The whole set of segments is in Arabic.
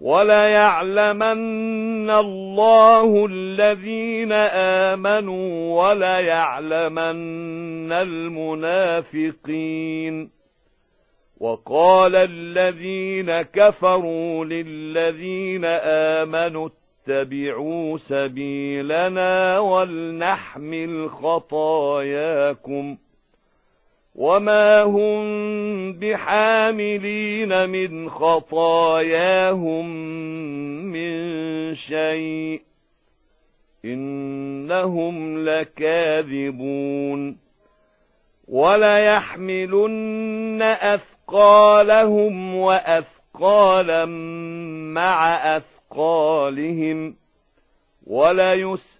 وليعلمن الله الذين آمنوا وليعلمن المنافقين. وقال الذين كفروا للذين آمنوا اتبعوا سبيلنا ولنحمل خطاياكم ۖ. وما هم بحاملين من خطاياهم من شيء إنهم لكاذبون وليحملن أثقالهم وأثقالا مع أثقالهم وليسألن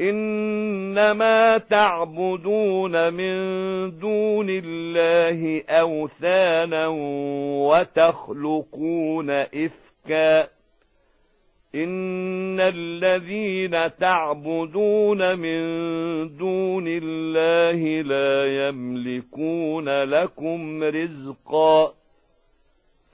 إنما تعبدون من دون الله أوثانا وتخلقون إفكا. إن الذين تعبدون من دون الله لا يملكون لكم رزقا.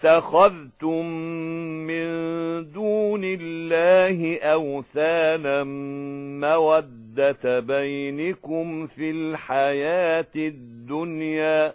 اتخذتم من دون الله أوثانا مودة بينكم في الحياة الدنيا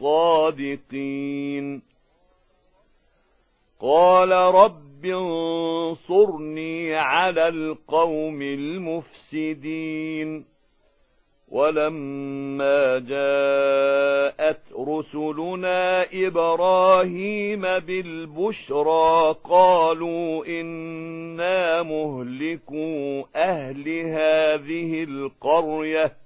الصادقين. قال رب انصرني على القوم المفسدين. ولما جاءت رسلنا إبراهيم بالبشرى قالوا إنا مهلكوا أهل هذه القرية.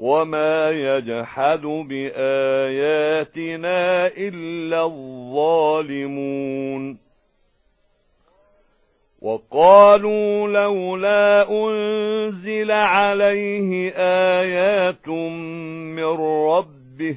وما يجحد بآياتنا إلا الظالمون وقالوا لولا أنزل عليه آيات من ربه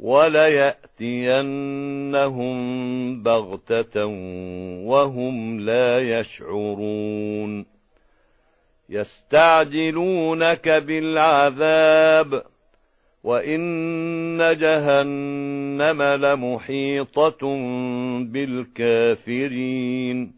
وليأتينهم بغتة وهم لا يشعرون. يستعجلونك بالعذاب وإن جهنم لمحيطة بالكافرين.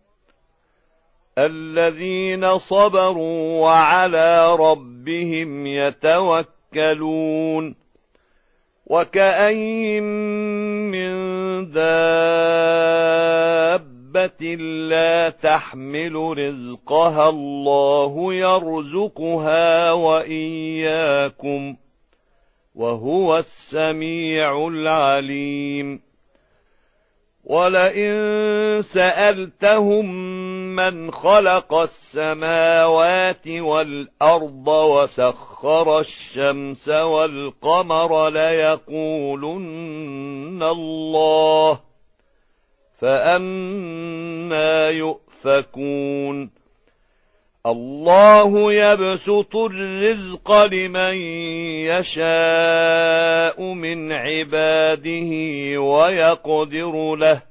الذين صبروا وعلى ربهم يتوكلون وكأين من دابة لا تحمل رزقها الله يرزقها وإياكم وهو السميع العليم. ولئن سألتهم من خلق السماوات والأرض وسخر الشمس والقمر ليقولن الله فأنا يؤفكون الله يبسط الرزق لمن يشاء من عباده ويقدر له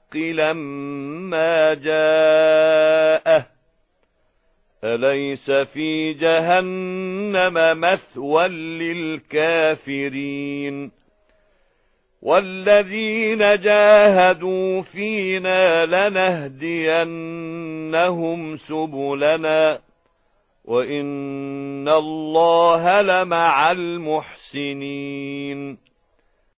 الحق لما جاءه أليس في جهنم مثوى للكافرين والذين جاهدوا فينا لنهدينهم سبلنا وإن الله لمع المحسنين